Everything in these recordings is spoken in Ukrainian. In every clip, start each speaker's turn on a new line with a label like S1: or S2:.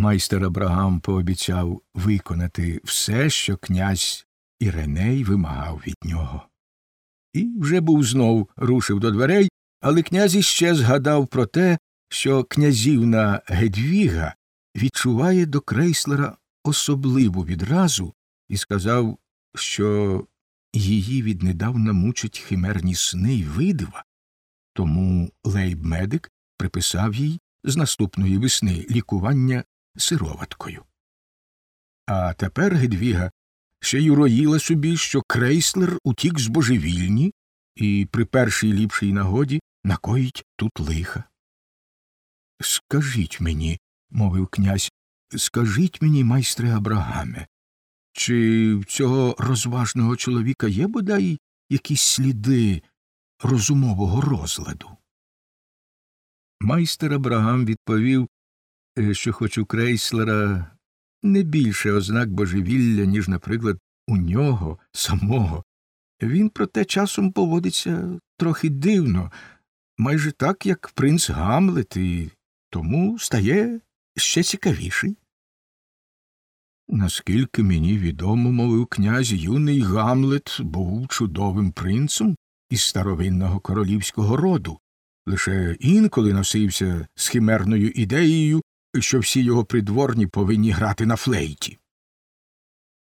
S1: Майстер Абрагам пообіцяв виконати все, що князь Іреней вимагав від нього. І вже був знов рушив до дверей, але князь іще згадав про те, що князівна Гедвіга відчуває до крейслера особливу відразу і сказав, що її віднедавна мучать химерні сни й видива, тому лейб-медик приписав їй з наступної весни лікування сироваткою. А тепер Гедвіга ще й уроїла собі, що крейслер утік з божевільні і при першій ліпшій нагоді накоїть тут лиха. Скажіть мені, мовив князь, скажіть мені, майстре Абрагаме, чи в цього розважного чоловіка є бодай якісь сліди розумового розладу? Майстер Абрагам відповів, що хоч у крейслера не більше ознак божевілля, ніж, наприклад, у нього самого. Він проте часом поводиться трохи дивно, майже так, як принц Гамлет, і тому стає ще цікавіший. Наскільки мені відомо, мовив князь, юний Гамлет був чудовим принцем із старовинного королівського роду, лише інколи носився з химерною ідеєю, що всі його придворні повинні грати на флейті.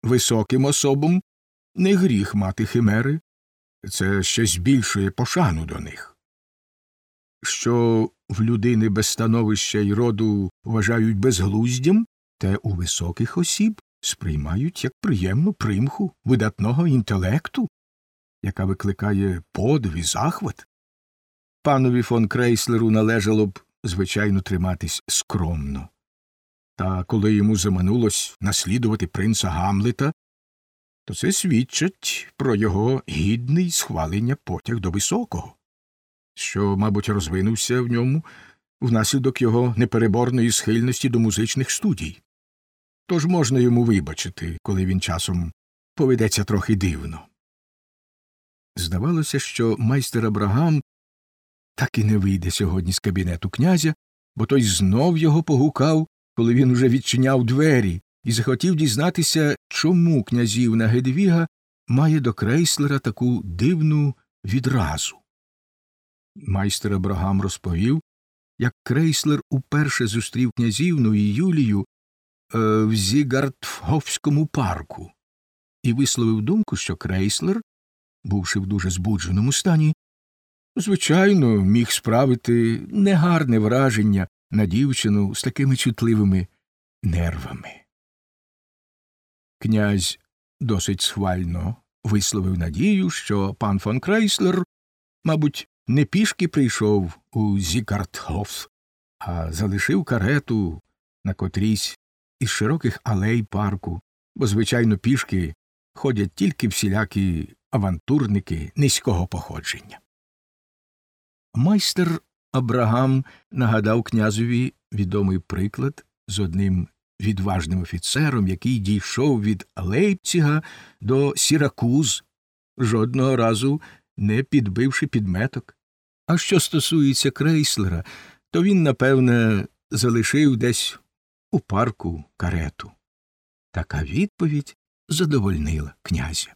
S1: Високим особам не гріх мати химери, це ще збільшує пошану до них. Що в людини без становища й роду вважають безглуздям, те у високих осіб сприймають як приємну примху видатного інтелекту, яка викликає подив і захват. Панові фон Крейслеру належало б, звичайно, триматись скромно. Та коли йому заманулось наслідувати принца Гамлета, то це свідчить про його гідний схвалення потяг до високого, що, мабуть, розвинувся в ньому внаслідок його непереборної схильності до музичних студій. Тож можна йому вибачити, коли він часом поведеться трохи дивно. Здавалося, що майстер Абрагам так і не вийде сьогодні з кабінету князя, бо той знов його погукав, коли він уже відчиняв двері, і захотів дізнатися, чому князівна Гедвіга має до крейслера таку дивну відразу. Майстер Абрагам розповів, як крейслер уперше зустрів князівну і Юлію е, в Зігартфговському парку, і висловив думку, що крейслер, бувши в дуже збудженому стані, звичайно, міг справити негарне враження на дівчину з такими чутливими нервами. Князь досить схвально висловив надію, що пан фон Крейслер, мабуть, не пішки прийшов у Зікартхоф, а залишив карету на котрійсь із широких алей парку, бо, звичайно, пішки ходять тільки всілякі авантурники низького походження. Майстер Абрагам нагадав князеві відомий приклад з одним відважним офіцером, який дійшов від Лейпціга до Сіракуз, жодного разу не підбивши підметок. А що стосується крейслера, то він, напевне, залишив десь у парку карету. Така відповідь задовольнила князя.